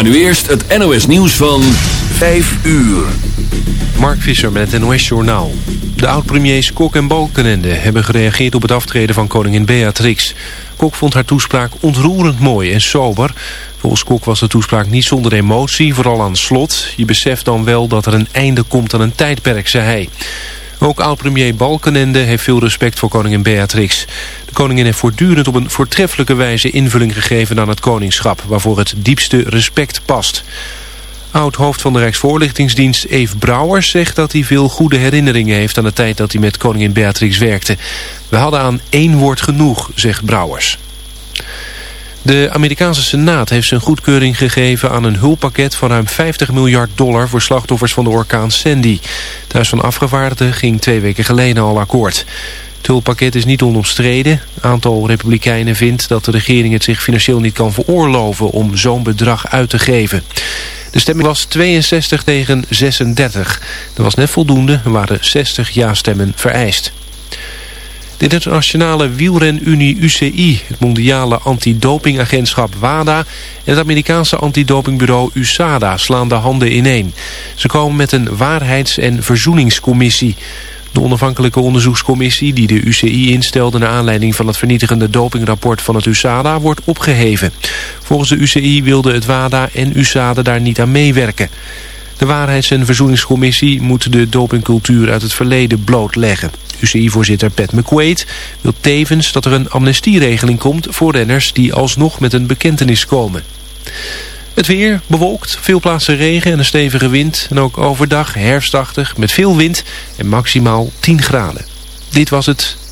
Maar nu eerst het NOS nieuws van 5 uur. Mark Visser met het NOS Journaal. De oud-premiers Kok en Balkenende hebben gereageerd op het aftreden van koningin Beatrix. Kok vond haar toespraak ontroerend mooi en sober. Volgens Kok was de toespraak niet zonder emotie, vooral aan slot. Je beseft dan wel dat er een einde komt aan een tijdperk, zei hij. Ook oud-premier Balkenende heeft veel respect voor koningin Beatrix. De koningin heeft voortdurend op een voortreffelijke wijze invulling gegeven aan het koningschap... waarvoor het diepste respect past. Oud-hoofd van de Rijksvoorlichtingsdienst Eve Brouwers zegt dat hij veel goede herinneringen heeft aan de tijd dat hij met koningin Beatrix werkte. We hadden aan één woord genoeg, zegt Brouwers. De Amerikaanse Senaat heeft zijn goedkeuring gegeven aan een hulppakket van ruim 50 miljard dollar voor slachtoffers van de orkaan Sandy. Het Huis van Afgevaardigden ging twee weken geleden al akkoord. Het hulppakket is niet onomstreden. Een aantal republikeinen vindt dat de regering het zich financieel niet kan veroorloven om zo'n bedrag uit te geven. De stemming was 62 tegen 36. Er was net voldoende, er waren 60 ja-stemmen vereist. De internationale wielrenunie UCI, het mondiale antidopingagentschap WADA... en het Amerikaanse antidopingbureau USADA slaan de handen ineen. Ze komen met een waarheids- en verzoeningscommissie. De onafhankelijke onderzoekscommissie die de UCI instelde... naar aanleiding van het vernietigende dopingrapport van het USADA wordt opgeheven. Volgens de UCI wilden het WADA en USADA daar niet aan meewerken. De Waarheids- en Verzoeningscommissie moet de dopingcultuur uit het verleden blootleggen. UCI-voorzitter Pat McQuaid wil tevens dat er een amnestieregeling komt voor renners die alsnog met een bekentenis komen. Het weer bewolkt, veel plaatsen regen en een stevige wind. En ook overdag herfstachtig met veel wind en maximaal 10 graden. Dit was het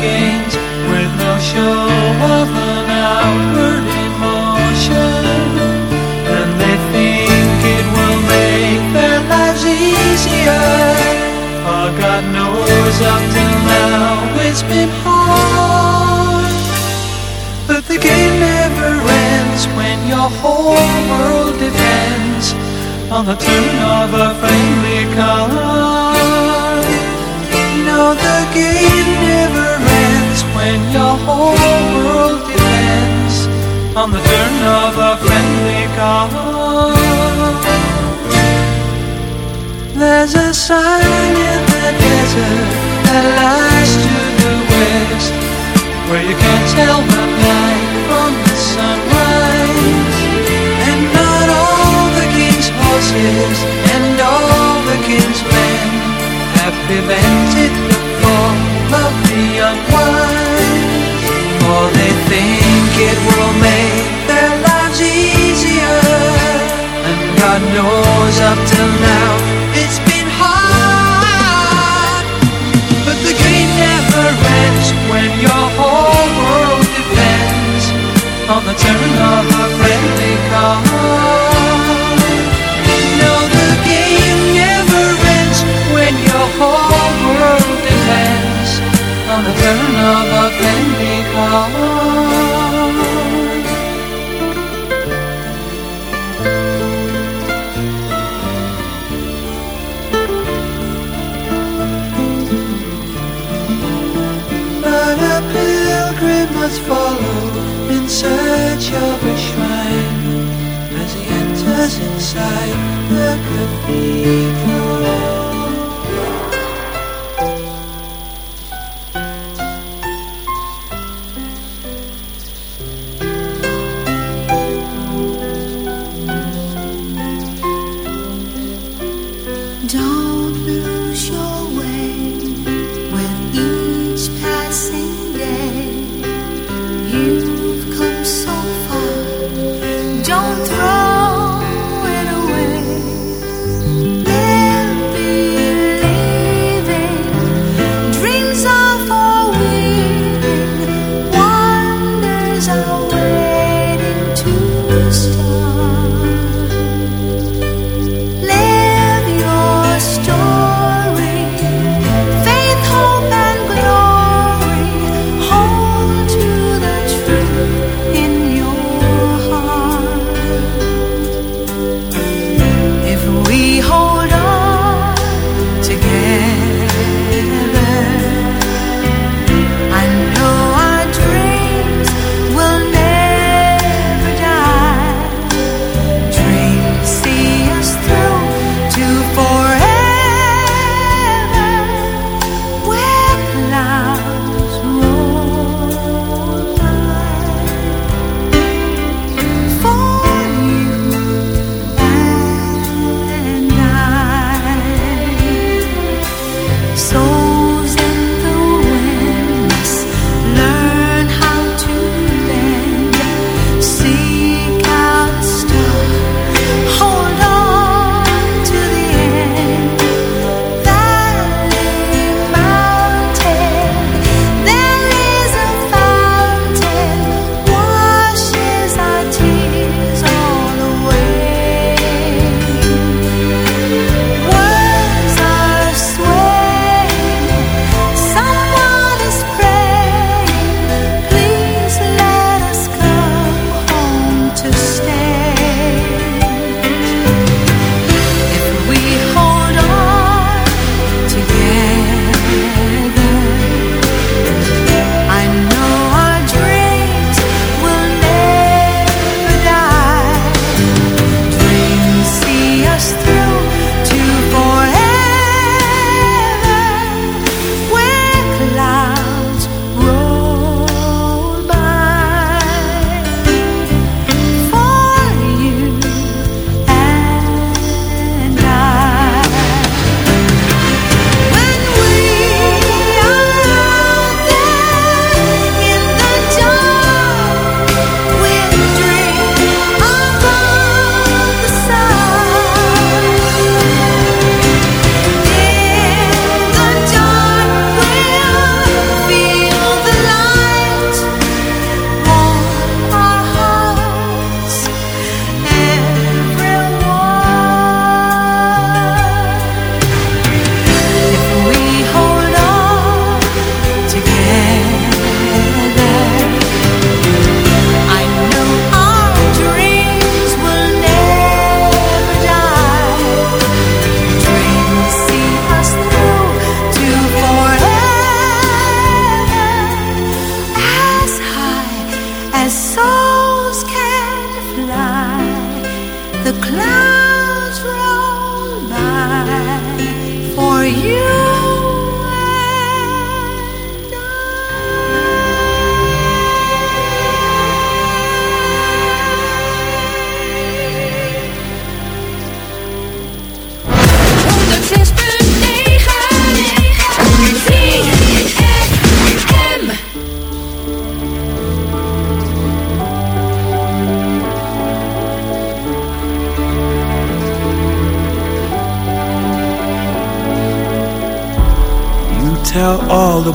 Gains With no show of an outward emotion And they think it will make their lives easier Oh, God knows up till now it's been hard. But the game never ends when your whole world depends on the turn of a friendly card. No, the game when your whole world depends on the turn of a friendly card. There's a sign in the desert that lies to the west Where you can't tell the night from the sunrise And not all the king's horses and all the king's men Have prevented the fall the unwise For they think it will make their lives easier. And God knows up till now On the turn of a friendly card But a pilgrim must follow in search of a shrine as he enters inside the cathedral.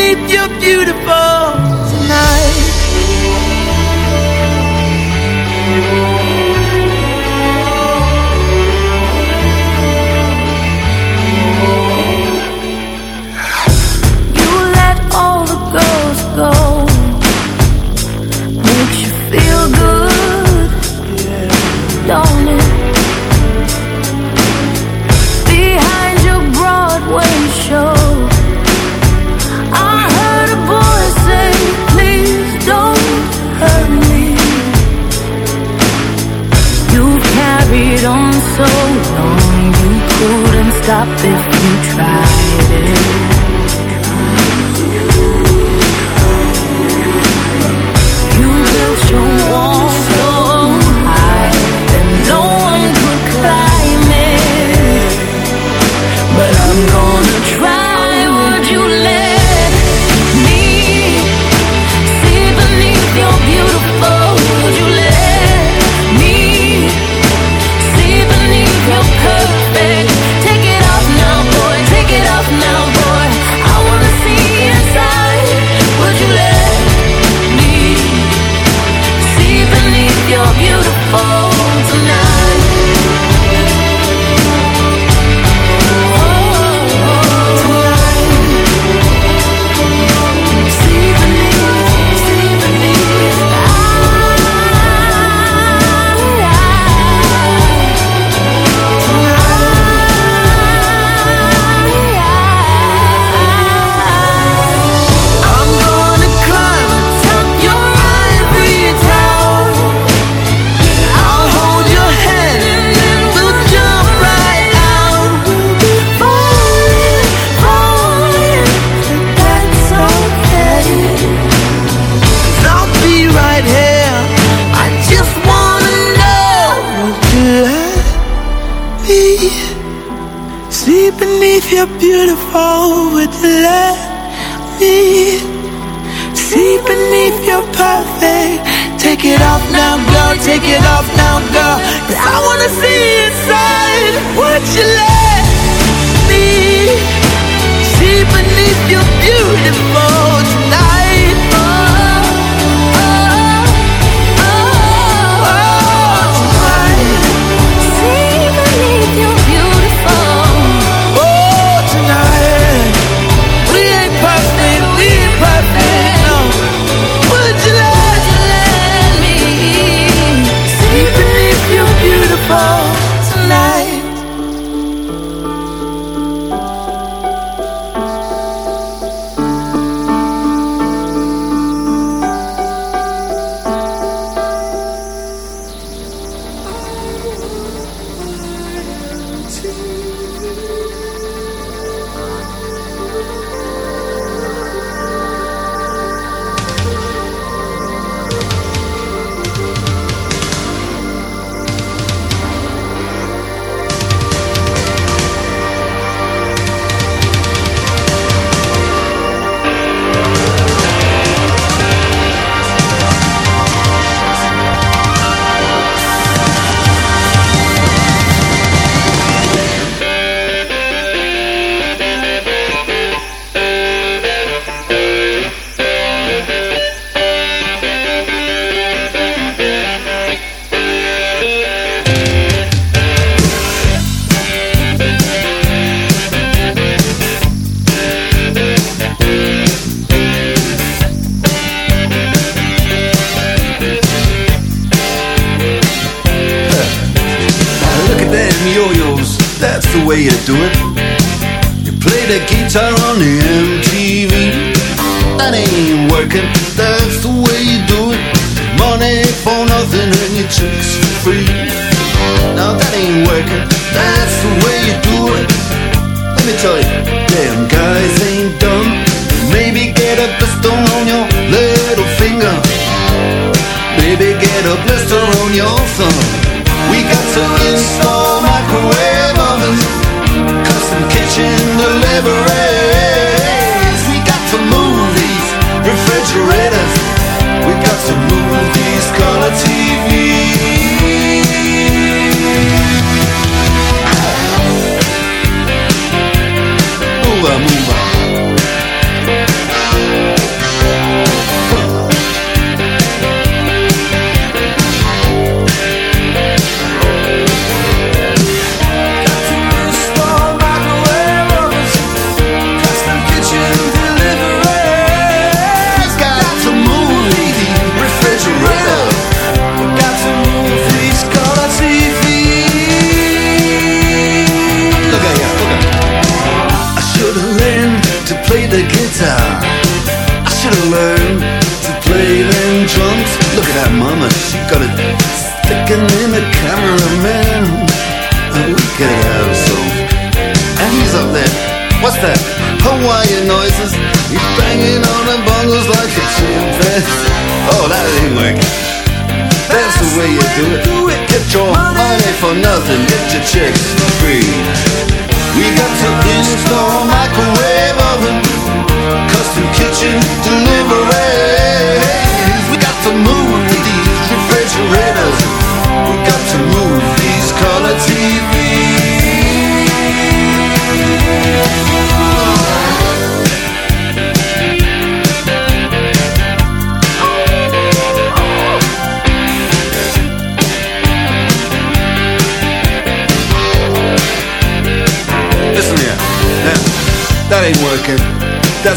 beneath your beautiful tonight. No, you couldn't stop if you tried it.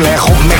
Leg op mijn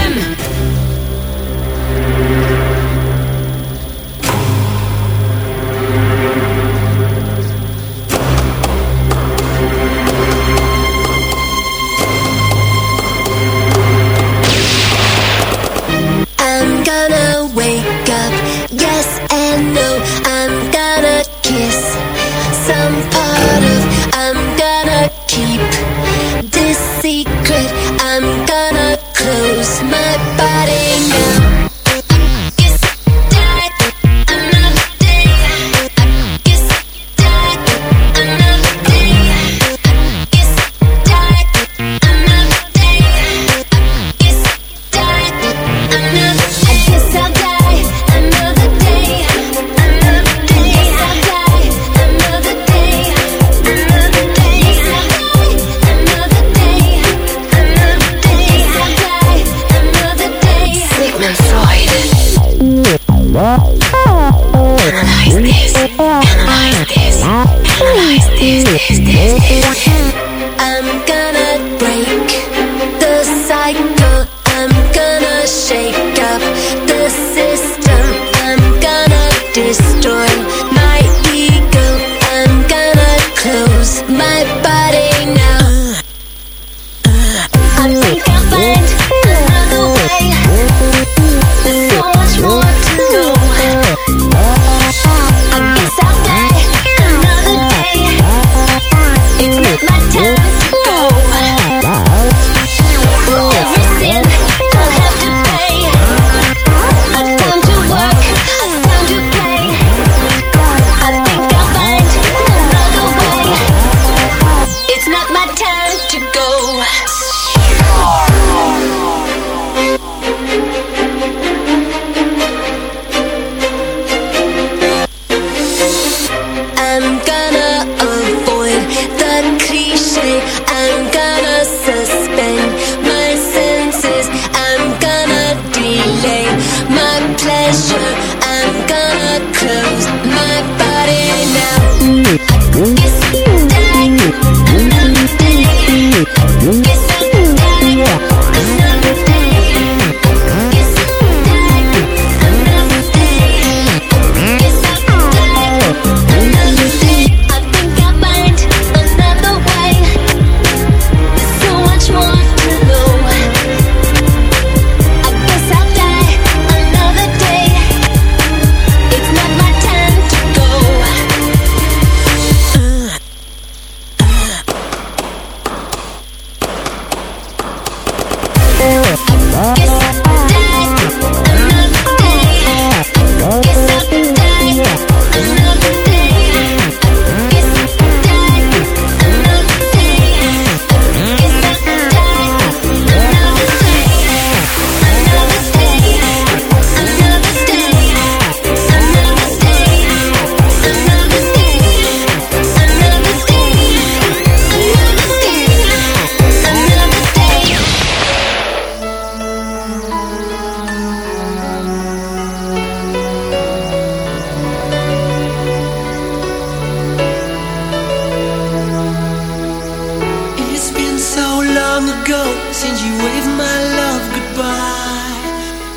and you wave my love goodbye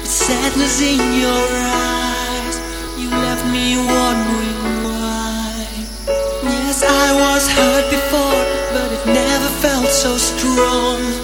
with sadness in your eyes. You left me wondering why. Yes, I was hurt before, but it never felt so strong.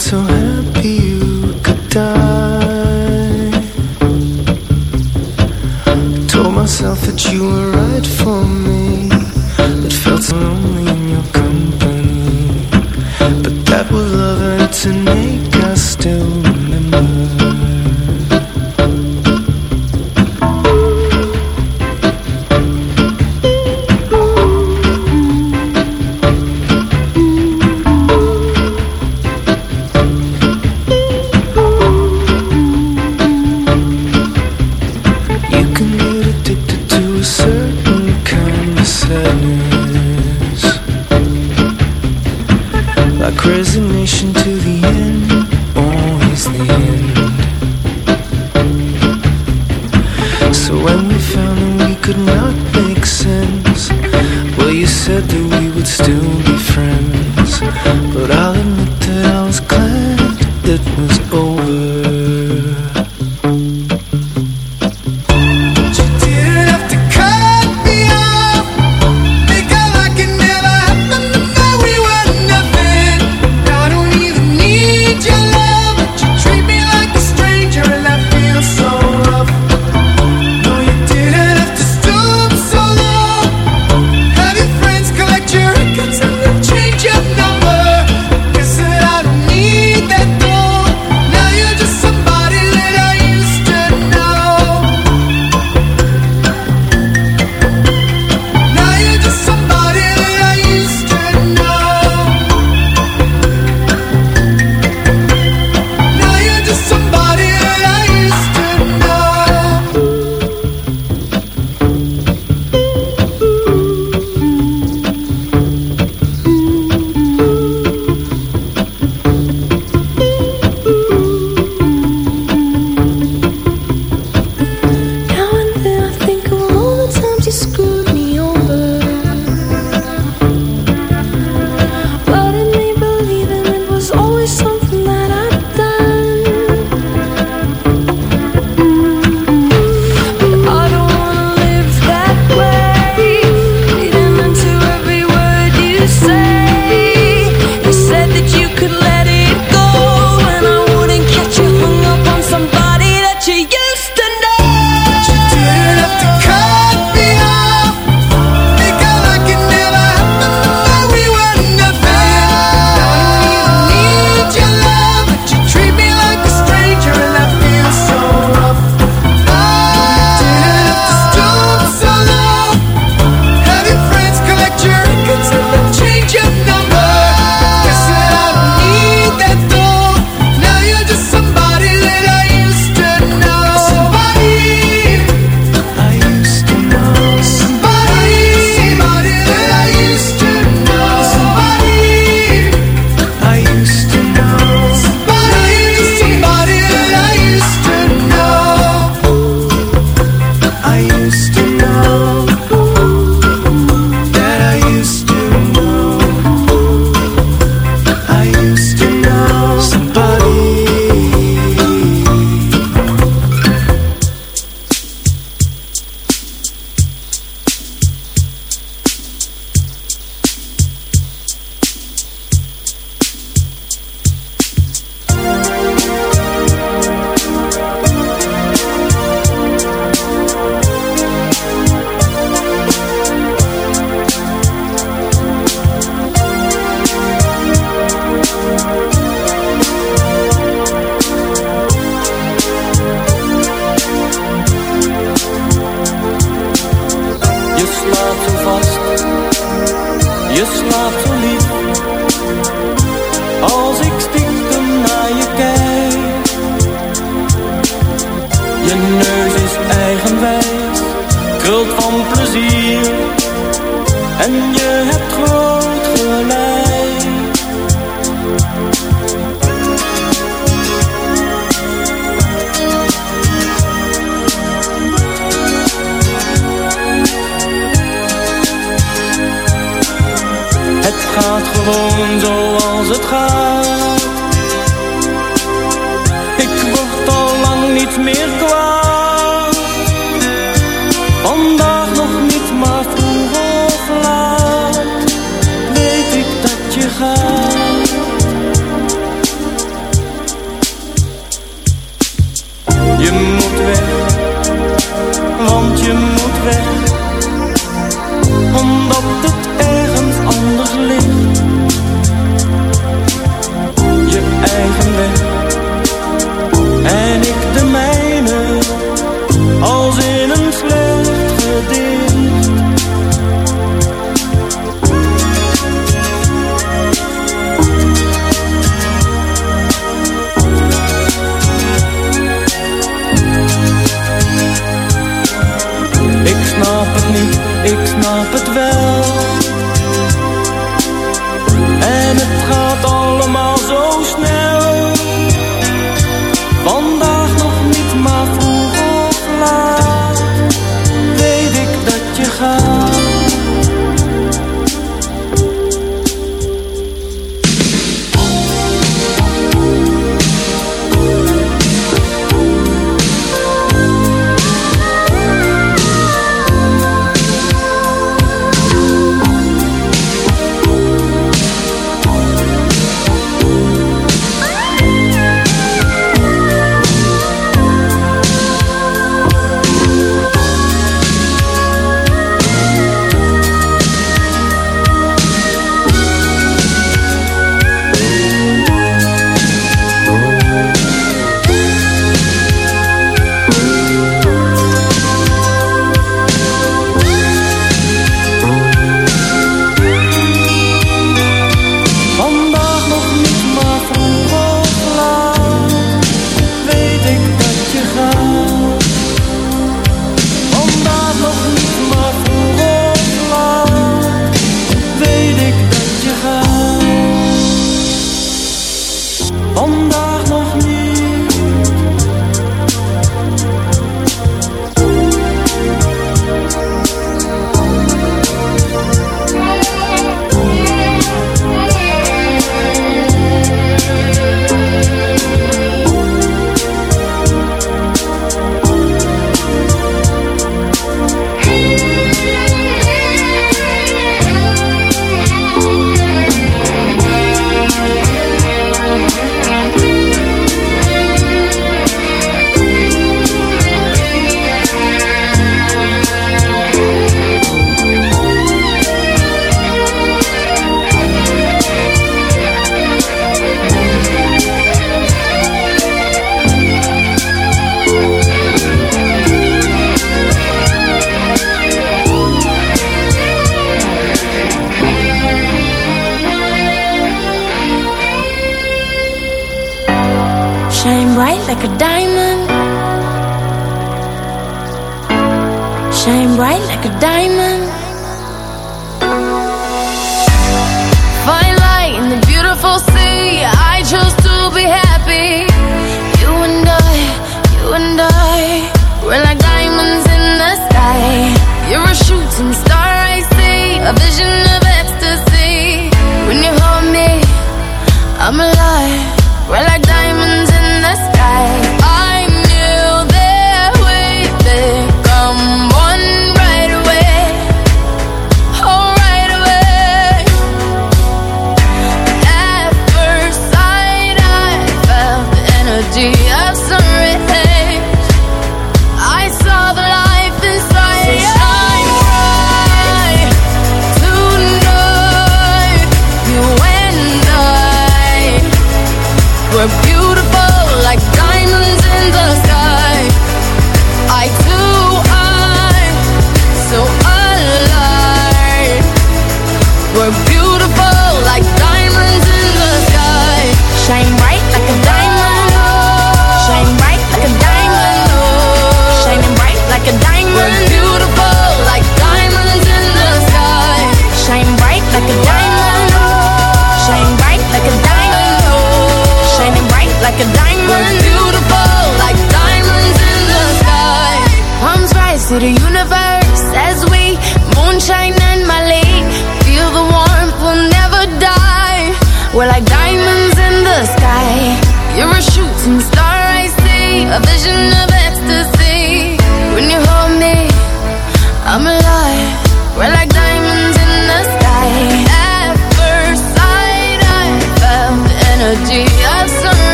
So